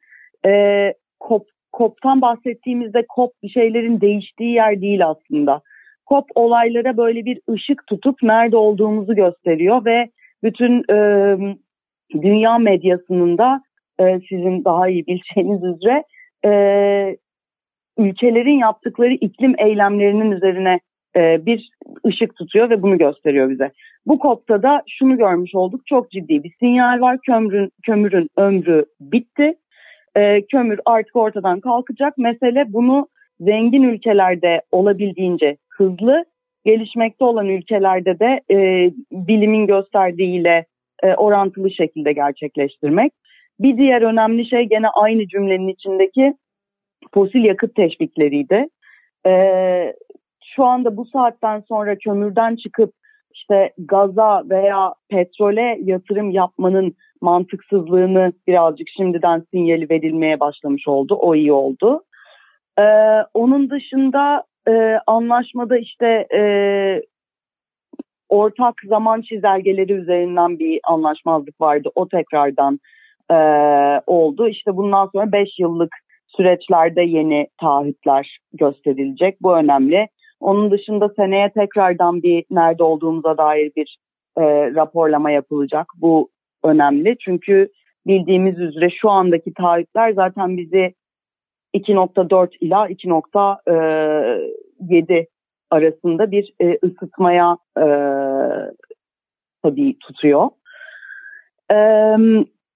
e, COP, COP'tan bahsettiğimizde COP bir şeylerin değiştiği yer değil aslında. COP olaylara böyle bir ışık tutup nerede olduğumuzu gösteriyor ve bütün e, dünya medyasının da e, sizin daha iyi bileceğiniz üzere e, ülkelerin yaptıkları iklim eylemlerinin üzerine e, bir ışık tutuyor ve bunu gösteriyor bize. Bu COP'ta da şunu görmüş olduk. Çok ciddi bir sinyal var. Kömürün, kömürün ömrü bitti. E, kömür artık ortadan kalkacak. Mesele bunu zengin ülkelerde olabildiğince hızlı, gelişmekte olan ülkelerde de e, bilimin gösterdiğiyle e, orantılı şekilde gerçekleştirmek. Bir diğer önemli şey gene aynı cümlenin içindeki fosil yakıt teşvikleriydi. E, şu anda bu saatten sonra kömürden çıkıp işte gaza veya petrole yatırım yapmanın mantıksızlığını birazcık şimdiden sinyali verilmeye başlamış oldu. O iyi oldu. Ee, onun dışında e, anlaşmada işte e, ortak zaman çizelgeleri üzerinden bir anlaşmazlık vardı. O tekrardan e, oldu. İşte bundan sonra 5 yıllık süreçlerde yeni taahhütler gösterilecek. Bu önemli. Onun dışında seneye tekrardan bir nerede olduğumuza dair bir e, raporlama yapılacak. Bu önemli çünkü bildiğimiz üzere şu andaki taahhütler zaten bizi 2.4 ila 2.7 e, arasında bir e, ısıtmaya e, tabii tutuyor. E,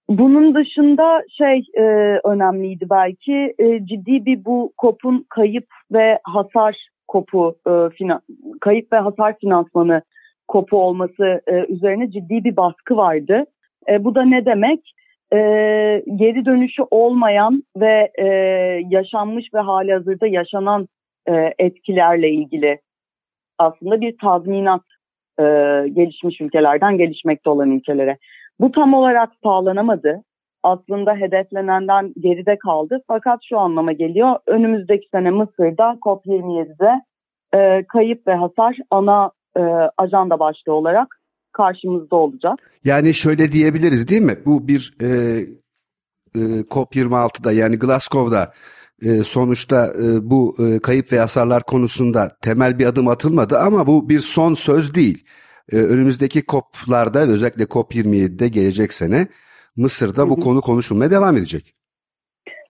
bunun dışında şey e, önemliydi belki e, ciddi bir bu kopun kayıp ve hasar kopu e, finan, kayıp ve hasar finansmanı kopu olması e, üzerine ciddi bir baskı vardı. E, bu da ne demek? E, geri dönüşü olmayan ve e, yaşanmış ve hali hazırda yaşanan e, etkilerle ilgili aslında bir tazminat e, gelişmiş ülkelerden gelişmekte olan ülkelere. Bu tam olarak sağlanamadı. Aslında hedeflenenden geride kaldı. Fakat şu anlama geliyor. Önümüzdeki sene Mısır'da COP27'de e, kayıp ve hasar ana e, ajanda başlığı olarak karşımızda olacak. Yani şöyle diyebiliriz değil mi? Bu bir e, e, COP26'da yani Glasgow'da e, sonuçta e, bu e, kayıp ve hasarlar konusunda temel bir adım atılmadı ama bu bir son söz değil. E, önümüzdeki COP'larda özellikle COP27'de gelecek sene Mısır'da bu konu konuşulmaya devam edecek.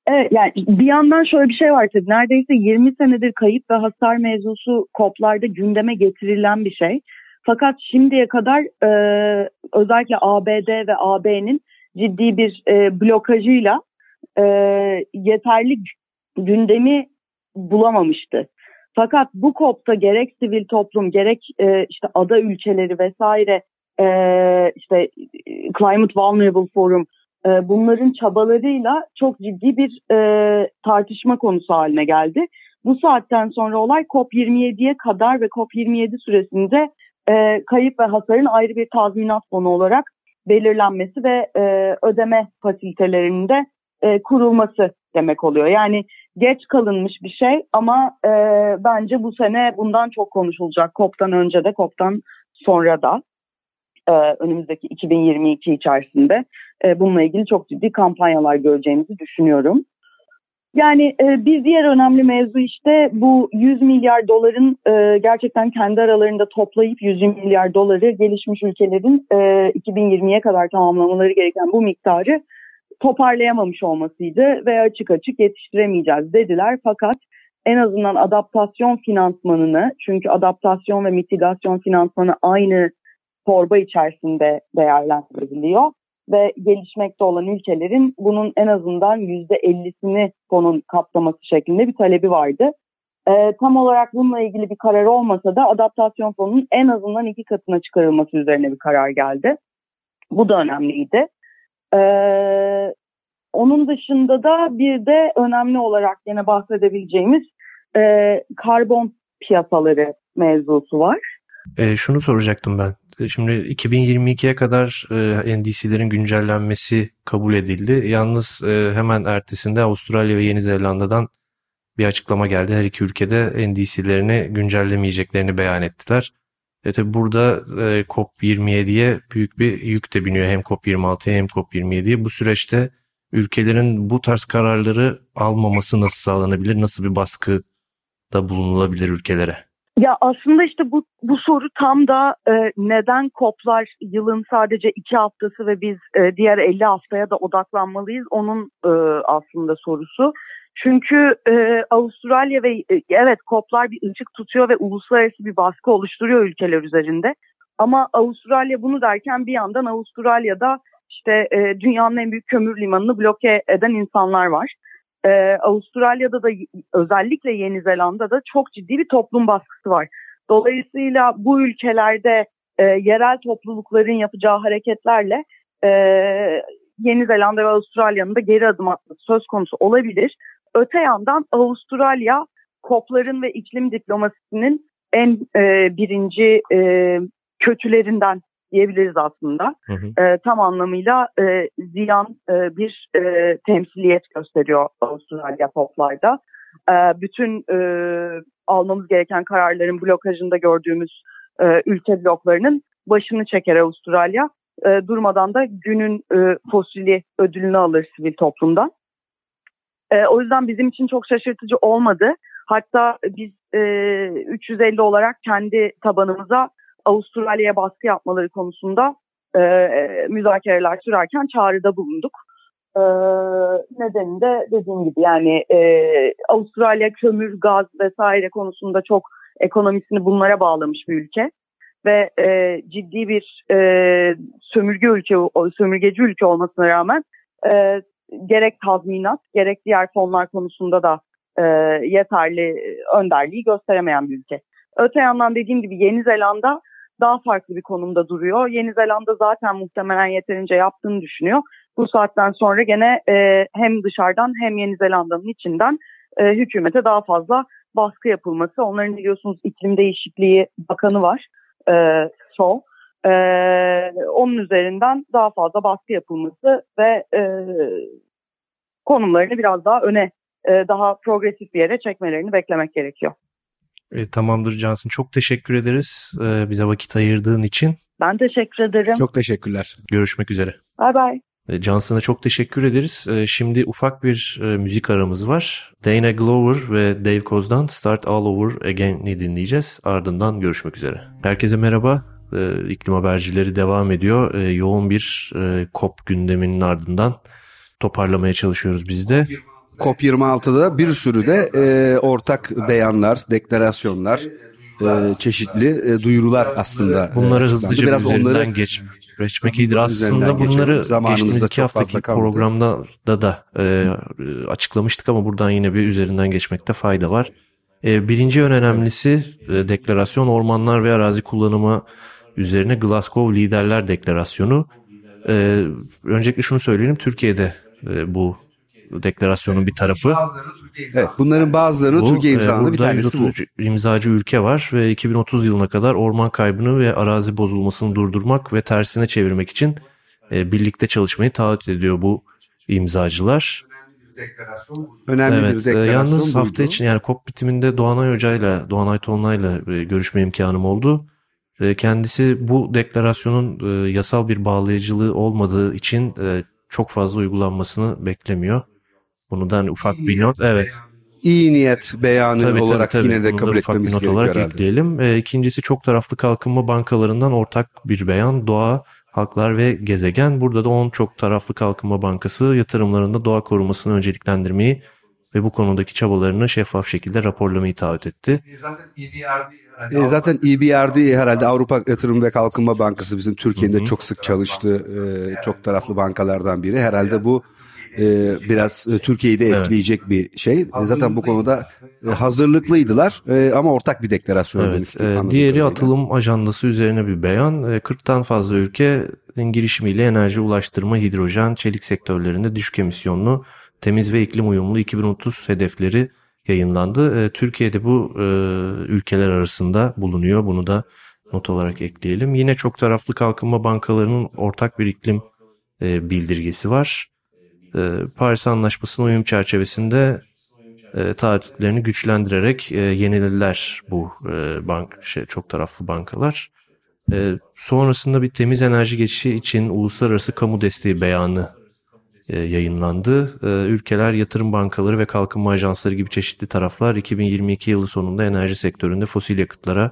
Evet yani bir yandan şöyle bir şey var tabii neredeyse 20 senedir kayıp ve hasar mevzusu COP'larda gündeme getirilen bir şey. Fakat şimdiye kadar e, özellikle ABD ve AB'nin ciddi bir e, blokajıyla e, yeterli gündemi bulamamıştı. Fakat bu COP'ta gerek sivil toplum gerek e, işte ada ülkeleri vesaire e, işte Climate Vulnerable Forum e, bunların çabalarıyla çok ciddi bir e, tartışma konusu haline geldi. Bu saatten sonra olay COP27'ye kadar ve COP27 süresinde e, kayıp ve hasarın ayrı bir tazminat fonu olarak belirlenmesi ve e, ödeme fasilitelerinin de e, kurulması demek oluyor. Yani geç kalınmış bir şey ama e, bence bu sene bundan çok konuşulacak. COP'tan önce de COP'tan sonra da e, önümüzdeki 2022 içerisinde e, bununla ilgili çok ciddi kampanyalar göreceğimizi düşünüyorum. Yani e, bir diğer önemli mevzu işte bu 100 milyar doların e, gerçekten kendi aralarında toplayıp 100 milyar doları gelişmiş ülkelerin e, 2020'ye kadar tamamlamaları gereken bu miktarı toparlayamamış olmasıydı ve açık açık yetiştiremeyeceğiz dediler. Fakat en azından adaptasyon finansmanını çünkü adaptasyon ve mitigasyon finansmanı aynı torba içerisinde değerlendiriliyor ve gelişmekte olan ülkelerin bunun en azından yüzde ellisini fonun kapsaması şeklinde bir talebi vardı. E, tam olarak bununla ilgili bir karar olmasa da adaptasyon fonunun en azından iki katına çıkarılması üzerine bir karar geldi. Bu da önemliydi. E, onun dışında da bir de önemli olarak yine bahsedebileceğimiz e, karbon piyasaları mevzusu var. E, şunu soracaktım ben. E, şimdi 2022'ye kadar e, NDC'lerin güncellenmesi kabul edildi. Yalnız e, hemen ertesinde Avustralya ve Yeni Zelanda'dan bir açıklama geldi. Her iki ülkede NDC'lerini güncellemeyeceklerini beyan ettiler. E tabi burada e, COP27'ye büyük bir yük de biniyor hem COP26'ya hem COP27'ye. Bu süreçte ülkelerin bu tarz kararları almaması nasıl sağlanabilir? Nasıl bir baskı da bulunulabilir ülkelere? Ya aslında işte bu, bu soru tam da e, neden koplar yılın sadece iki haftası ve biz e, diğer 50 haftaya da odaklanmalıyız onun e, aslında sorusu. Çünkü e, Avustralya ve e, evet koplar bir ışık tutuyor ve uluslararası bir baskı oluşturuyor ülkeler üzerinde. Ama Avustralya bunu derken bir yandan Avustralya'da işte e, dünyanın en büyük kömür limanını bloke eden insanlar var. E, Avustralya'da da özellikle Yeni Zelanda'da çok ciddi bir toplum baskısı var. Dolayısıyla bu ülkelerde e, yerel toplulukların yapacağı hareketlerle e, Yeni Zelanda ve Avustralya'nın da geri adım atması söz konusu olabilir. Öte yandan Avustralya kopların ve iklim diplomasisinin en e, birinci e, kötülerinden diyebiliriz aslında. Hı hı. E, tam anlamıyla e, ziyan e, bir e, temsiliyet gösteriyor Avustralya poplarda. E, bütün e, almamız gereken kararların blokajında gördüğümüz e, ülke bloklarının başını çeker Avustralya. E, durmadan da günün e, fosili ödülünü alır sivil toplumdan. E, o yüzden bizim için çok şaşırtıcı olmadı. Hatta biz e, 350 olarak kendi tabanımıza Avustralya'ya baskı yapmaları konusunda e, müzakereler sürerken çağrıda bulunduk. E, nedeni de dediğim gibi yani e, Avustralya kömür, gaz vesaire konusunda çok ekonomisini bunlara bağlamış bir ülke ve e, ciddi bir e, sömürge ülke, sömürgeci ülke olmasına rağmen e, gerek tazminat gerek diğer fonlar konusunda da e, yeterli önderliği gösteremeyen bir ülke. Öte yandan dediğim gibi Yeni Zelanda daha farklı bir konumda duruyor. Yeni Zelanda zaten muhtemelen yeterince yaptığını düşünüyor. Bu saatten sonra gene e, hem dışarıdan hem Yeni Zelanda'nın içinden e, hükümete daha fazla baskı yapılması. Onların biliyorsunuz iklim değişikliği bakanı var. E, so. E, onun üzerinden daha fazla baskı yapılması ve e, konumlarını biraz daha öne, e, daha progresif bir yere çekmelerini beklemek gerekiyor. E, tamamdır Cansın. Çok teşekkür ederiz e, bize vakit ayırdığın için. Ben teşekkür ederim. Çok teşekkürler. Görüşmek üzere. Bay bay. E, Johnson'a çok teşekkür ederiz. E, şimdi ufak bir e, müzik aramız var. Dana Glover ve Dave Koz'dan Start All Over Again'i dinleyeceğiz. Ardından görüşmek üzere. Herkese merhaba. İklim habercileri devam ediyor. Yoğun bir COP gündeminin ardından toparlamaya çalışıyoruz biz de. COP26'da bir sürü de e, ortak beyanlar, deklarasyonlar, e, çeşitli e, duyurular aslında. E, bunları hızlıca biraz onları geç, geçmek iyidir. Aslında bunları geçtiğimiz iki haftaki programda da da e, açıklamıştık ama buradan yine bir üzerinden geçmekte fayda var. E, birinci en önemlisi e, deklarasyon ormanlar ve arazi kullanımı üzerine Glasgow Liderler Deklarasyonu. E, öncelikle şunu söyleyelim Türkiye'de e, bu deklarasyonun bir tarafı. Evet bunların bazılarını bu, Türkiye imzaladı bir tanesi bu. imzacı ülke var ve 2030 yılına kadar orman kaybını ve arazi bozulmasını durdurmak ve tersine çevirmek için e, birlikte çalışmayı taahhüt ediyor bu imzacılar. Önemli evet, bir deklarasyon. E, yalnız buydu. hafta için yani COP bitiminde Doğanay Hoca ile Doğanay Tonla'yla e, görüşme imkanım oldu. Kendisi bu deklarasyonun e, yasal bir bağlayıcılığı olmadığı için e, çok fazla uygulanmasını beklemiyor. Bunu da hani ufak bir not. Evet. İyi niyet beyanı tabii, olarak tabii, tabii. yine de kabul etmemiz gerekiyor olarak herhalde. Ekleyelim. E, ikincisi çok taraflı kalkınma bankalarından ortak bir beyan. Doğa, halklar ve gezegen. Burada da 10 çok taraflı kalkınma bankası yatırımlarında doğa korumasını önceliklendirmeyi ve bu konudaki çabalarını şeffaf şekilde raporlamayı taahhüt etti. Zaten EBRD e, zaten EBRD herhalde Avrupa Yatırım ve Kalkınma Bankası bizim Türkiye'de çok sık çalıştığı e, çok taraflı bankalardan biri. Herhalde bu e, biraz e, Türkiye'yi de etkileyecek bir şey. E, Zaten bu konuda e, hazırlıklıydılar e, ama ortak bir deklarasyon Evet, e, diğeri atılım ajandası üzerine bir beyan. E, 40'tan fazla ülkenin girişimiyle enerji ulaştırma, hidrojen, çelik sektörlerinde düşük emisyonlu, temiz ve iklim uyumlu 2030 hedefleri yayınlandı. E, Türkiye'de bu e, ülkeler arasında bulunuyor. Bunu da not olarak ekleyelim. Yine çok taraflı kalkınma bankalarının ortak bir iklim e, bildirgesi var. Paris Anlaşması'nın uyum çerçevesinde taahhütlerini güçlendirerek yenilediler bu bank şey, çok taraflı bankalar. Sonrasında bir temiz enerji geçişi için uluslararası kamu desteği beyanı yayınlandı. E, ülkeler, yatırım bankaları ve kalkınma ajansları gibi çeşitli taraflar 2022 yılı sonunda enerji sektöründe fosil yakıtlara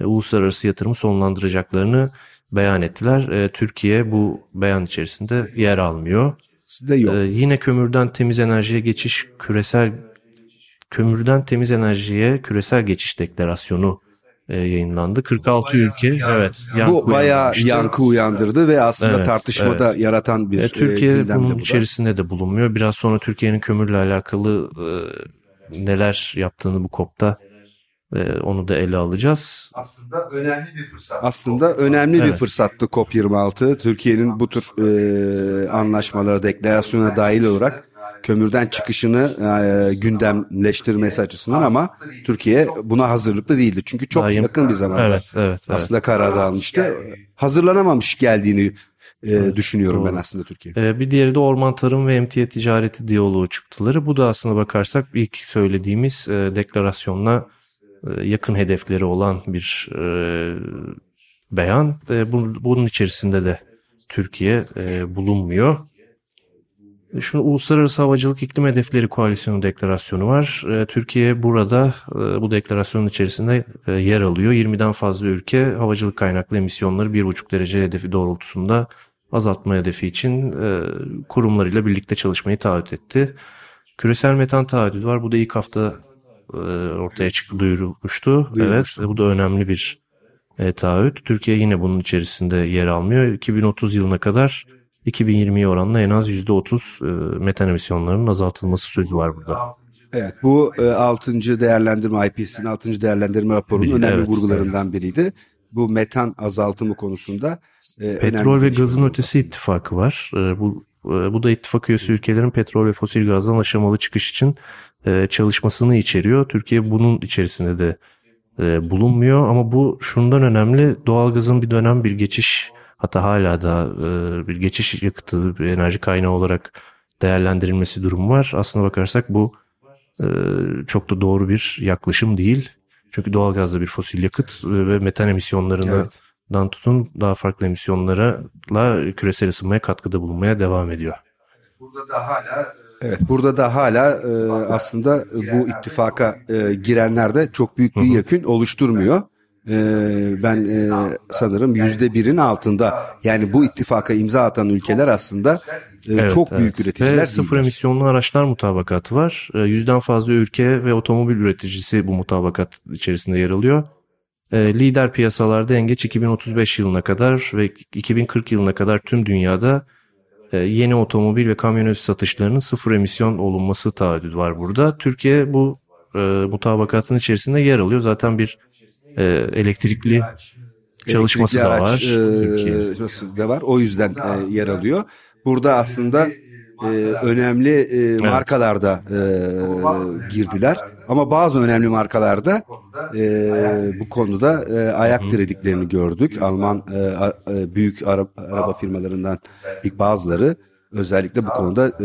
e, uluslararası yatırımı sonlandıracaklarını beyan ettiler. E, Türkiye bu beyan içerisinde yer almıyor. Sizde yok. Yine kömürden temiz enerjiye geçiş küresel kömürden temiz enerjiye küresel geçiş deklarasyonu e, yayınlandı. 46 ülke evet yankı bu bayağı yankı uyandırdı ve aslında Evet, tartışmada yaratan bir E, e, Türkiye gündemde bunun bu da. içerisinde de bulunmuyor. Biraz sonra Türkiye'nin kömürle alakalı e, neler yaptığını bu kopta e, onu da ele alacağız. Aslında önemli bir fırsat. Aslında önemli bir Evet. fırsattı COP26. Türkiye'nin bu tür e, anlaşmalara, deklarasyona dahil olarak kömürden çıkışını e, gündemleştirmesi açısından ama Türkiye buna hazırlıklı değildi. Çünkü çok Daim- yakın bir zamanda Evet, evet, evet. aslında kararı almıştı. Hazırlanamamış geldiğini e, düşünüyorum ben doğru. aslında Türkiye. Ee, Bir diğeri de orman tarım ve emtia ticareti diyaloğu çıktıları. Bu da aslında bakarsak ilk söylediğimiz e, deklarasyonla e, yakın hedefleri olan bir e, beyan. E, bu- bunun içerisinde de Türkiye e, bulunmuyor. Şunu Uluslararası Havacılık İklim Hedefleri Koalisyonu deklarasyonu var. E, Türkiye burada e, bu deklarasyonun içerisinde e, yer alıyor. 20'den fazla ülke havacılık kaynaklı emisyonları 1,5 derece hedefi doğrultusunda azaltma hedefi için e, kurumlarıyla birlikte çalışmayı taahhüt etti. Küresel metan taahhüdü var. Bu da ilk hafta ortaya çıktı, duyurulmuştu. Duyurulmuştu. Evet, bu da önemli bir taahhüt. Türkiye yine bunun içerisinde yer almıyor. 2030 yılına kadar 2020'ye oranla en az %30 e, metan emisyonlarının azaltılması sözü var burada. Evet bu e, 6. değerlendirme IPCC'nin 6. değerlendirme raporunun önemli evet, vurgularından biriydi. Bu metan azaltımı konusunda e, Petrol ve gelişmeler gazın ötesi aslında. ittifakı var. E, Bu e, bu da ittifak üyesi ülkelerin petrol ve fosil gazdan aşamalı çıkış için e, çalışmasını içeriyor. Türkiye bunun içerisinde de e, bulunmuyor ama bu şundan önemli. Doğalgazın bir dönem bir geçiş hatta hala da e, bir geçiş yakıtı bir enerji kaynağı olarak değerlendirilmesi durumu var. Aslına bakarsak bu e, çok da doğru bir yaklaşım değil. Çünkü doğalgaz da bir fosil yakıt ve metan emisyonlarını Evet. tutun daha farklı emisyonlara küresel ısınmaya katkıda bulunmaya devam ediyor. Evet burada da hala e, aslında bu ittifaka e, girenler de çok büyük bir yakın oluşturmuyor. E, ben e, sanırım yüzde birin altında yani bu ittifaka imza atan ülkeler aslında e, Evet, çok evet. büyük üreticiler Ve sıfır değiller. emisyonlu araçlar mutabakatı var. E, Yüzden fazla ülke ve otomobil üreticisi bu mutabakat içerisinde yer alıyor. E, Lider piyasalarda en geç 2035 yılına kadar ve 2040 yılına kadar tüm dünyada e, yeni otomobil ve kamyonet satışlarının sıfır emisyon olunması taahhüdü var burada. Türkiye bu e, mutabakatın içerisinde yer alıyor. Zaten bir e, elektrikli çalışması Elektrikli da araç, var. e, da var. O yüzden e, yer alıyor. Burada aslında e, önemli e, markalarda e, girdiler. Ama bazı önemli markalarda e, bu konuda e, ayak dirediklerini gördük. Alman e, a- e, büyük ara- araba firmalarından ilk bazıları özellikle bu konuda e,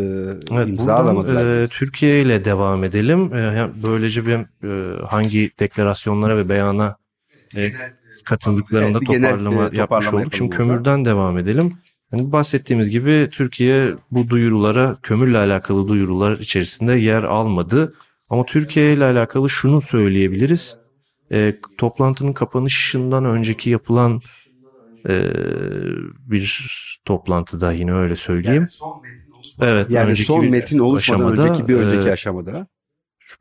Evet, imza buradan, alamadılar. e, Türkiye ile devam edelim. E, yani böylece bir e, hangi deklarasyonlara ve beyana e, katıldıklarında Evet, bir genel, toparlama yapmış toparlama olduk. Şimdi kömürden devam edelim. Yani bahsettiğimiz gibi Türkiye bu duyurulara, kömürle alakalı duyurular içerisinde yer almadı. Ama Türkiye ile alakalı şunu söyleyebiliriz. E, toplantının kapanışından önceki yapılan e, bir toplantıda yine öyle söyleyeyim. Evet, Yani önceki son metin oluşmadan aşamada, önceki bir önceki e, aşamada.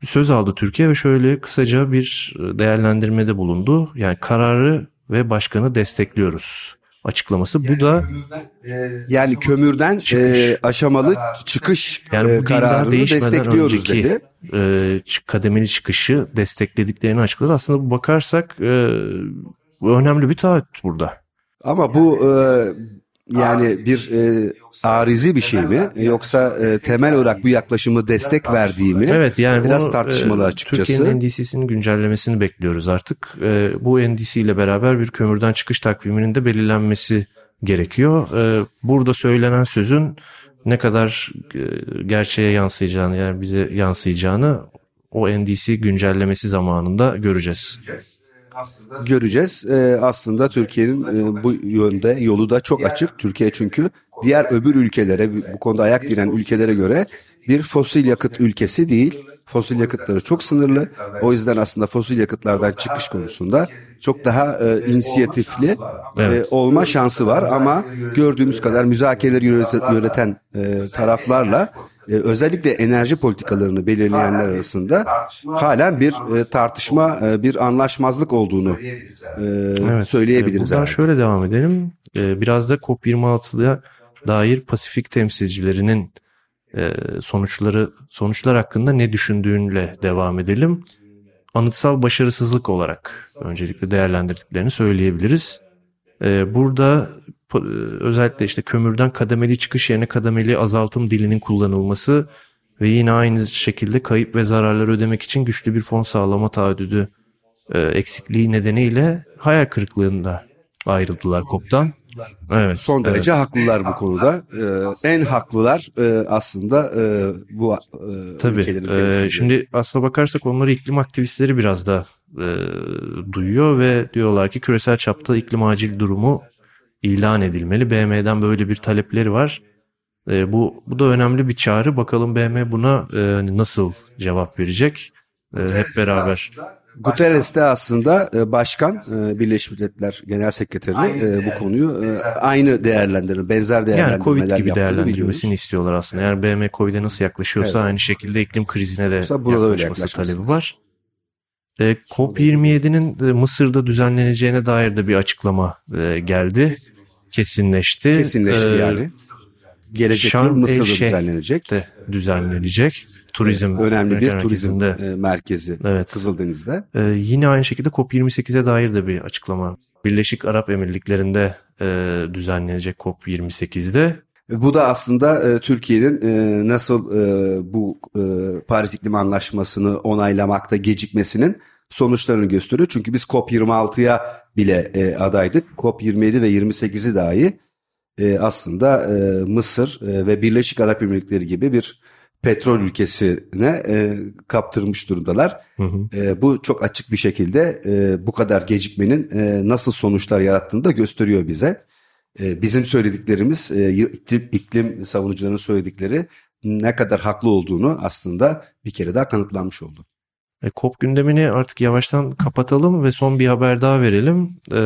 bir söz aldı Türkiye ve şöyle kısaca bir değerlendirmede bulundu. Yani kararı ve başkanı destekliyoruz açıklaması. Bu da Yani kömürden Çıkış. e, aşamalı çıkış Yani bu e, kararını destekliyoruz önceki- dedi. e, kademeli çıkışı desteklediklerini açıkladı. Aslında bu bakarsak e, bu önemli bir taahhüt burada. Ama bu e, yani bir e, arizi bir şey mi yoksa e, temel olarak bu yaklaşımı destek verdiği mi? Evet yani Biraz bunu, tartışmalı e, açıkçası. Türkiye'nin NDC'sinin güncellemesini bekliyoruz artık. E, bu NDC ile beraber bir kömürden çıkış takviminin de belirlenmesi gerekiyor. E, burada söylenen sözün ne kadar e, gerçeğe yansıyacağını yani bize yansıyacağını o NDC güncellemesi zamanında göreceğiz. göreceğiz. Ee, aslında Türkiye'nin e, bu yönde yolu da çok açık. Türkiye çünkü diğer öbür ülkelere bu konuda ayak diren ülkelere göre bir fosil yakıt ülkesi değil. Fosil yakıtları çok sınırlı. O yüzden aslında fosil yakıtlardan çıkış konusunda çok daha e, inisiyatifli e, Evet. olma şansı var ama gördüğümüz kadar müzakereleri yöneten, yöneten e, taraflarla e, özellikle enerji politikalarını belirleyenler arasında halen bir e, tartışma, e, bir anlaşmazlık olduğunu e, söyleyebiliriz. Buradan herhalde. şöyle devam edelim. E, biraz da COP26'ya dair Pasifik temsilcilerinin e, sonuçları sonuçlar hakkında ne düşündüğünle devam edelim. Anıtsal başarısızlık olarak öncelikle değerlendirdiklerini söyleyebiliriz. E, burada e, özellikle işte kömürden kademeli çıkış yerine kademeli azaltım dilinin kullanılması ve yine aynı şekilde kayıp ve zararları ödemek için güçlü bir fon sağlama taahhüdü e, eksikliği nedeniyle hayal kırıklığında ayrıldılar COP'tan. Evet. Son derece evet. haklılar bu konuda. E, en haklılar e, aslında e, bu e, Tabii. ülkelerin Ee, temsilcileri. şimdi aslına bakarsak onları iklim aktivistleri biraz da e, duyuyor ve diyorlar ki küresel çapta iklim acil durumu ilan edilmeli. BM'den böyle bir talepleri var. E, bu bu da önemli bir çağrı. Bakalım BM buna e, hani nasıl cevap verecek? E, hep beraber. Guterres de aslında e, başkan e, Birleşmiş Milletler Genel Sekreteri e, bu konuyu aynı değerlendirme, benzer Yani değerlendirmeler Covid gibi değerlendirmesini biliyoruz. istiyorlar aslında. Yani BM Covid'e nasıl yaklaşıyorsa Evet. aynı şekilde iklim krizine de burada öyle yaklaşması yaklaşması. talebi var. E, COP27'nin de Mısır'da düzenleneceğine dair de bir açıklama e, geldi. Kesinleşti. Kesinleşti E, yani. Gelecek yıl Mısır'da düzenlenecek. de düzenlenecek. Turizm Önemli bir turizm merkezinde. e, merkezi Evet. Kızıldeniz'de. E, yine aynı şekilde COP28'e dair de bir açıklama. Birleşik Arap Emirlikleri'nde e, düzenlenecek COP28'de. E, Bu da aslında e, Türkiye'nin e, nasıl e, bu e, Paris İklim Anlaşması'nı onaylamakta gecikmesinin sonuçlarını gösteriyor. Çünkü biz COP26'ya bile e, adaydık. COP27 ve 28'i dahi e, aslında e, Mısır e, ve Birleşik Arap Emirlikleri gibi bir petrol ülkesine e, kaptırmış durumdalar. Hı hı. E, bu çok açık bir şekilde e, bu kadar gecikmenin e, nasıl sonuçlar yarattığını da gösteriyor bize. E, bizim söylediklerimiz, e, iklim, iklim savunucularının söyledikleri ne kadar haklı olduğunu aslında bir kere daha kanıtlanmış oldu. E, COP gündemini artık yavaştan kapatalım ve son bir haber daha verelim. E,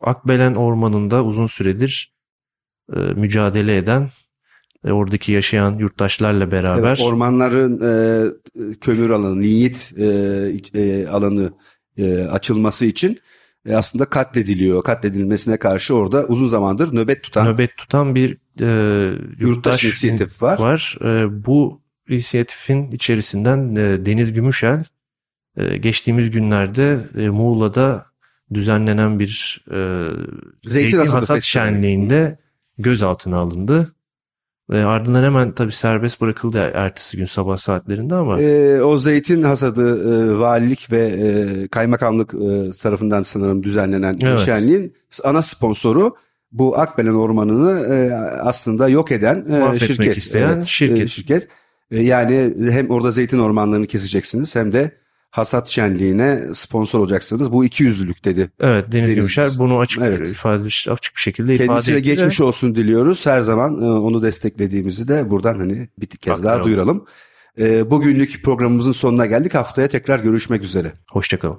Akbelen Ormanı'nda uzun süredir e, mücadele eden e, oradaki yaşayan yurttaşlarla beraber Evet, ormanların e, kömür alanı, linyit e, e, alanı e, açılması için aslında katlediliyor. Katledilmesine karşı orada uzun zamandır nöbet tutan nöbet tutan bir e, yurttaş yurttaş inisiyatif var. var. E, bu inisiyatifin içerisinden e, Deniz Gümüşel e, geçtiğimiz günlerde e, Muğla'da düzenlenen bir e, zeytin, Hasadı hasat Festivali. şenliğinde gözaltına alındı. Ve ardından hemen tabii serbest bırakıldı ertesi gün sabah saatlerinde ama E, o zeytin hasadı e, valilik ve e, kaymakamlık e, tarafından sanırım düzenlenen Evet. şenliğin ana sponsoru bu Akbelen Ormanı'nı e, aslında yok eden e, şirket. isteyen şirket. e, şirket. E, yani hem orada zeytin ormanlarını keseceksiniz hem de hasat şenliğine sponsor olacaksınız. Bu iki yüzlülük dedi. evet Deniz Deniz- Gümüşer bunu açık Evet. ifade açık bir şekilde ifade Kendisine etti. geçmiş olsun diliyoruz. Her zaman e, onu desteklediğimizi de buradan hani bir kez daha Aktaralım. duyuralım. E, bugünlük programımızın sonuna geldik. Haftaya tekrar görüşmek üzere. Hoşçakalın.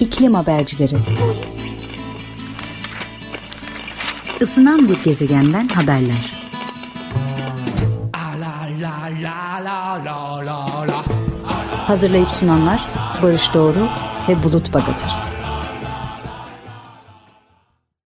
İklim habercileri. Isınan bir gezegenden haberler. Hazırlayıp sunanlar Barış Doğru ve Bulut Bagatır.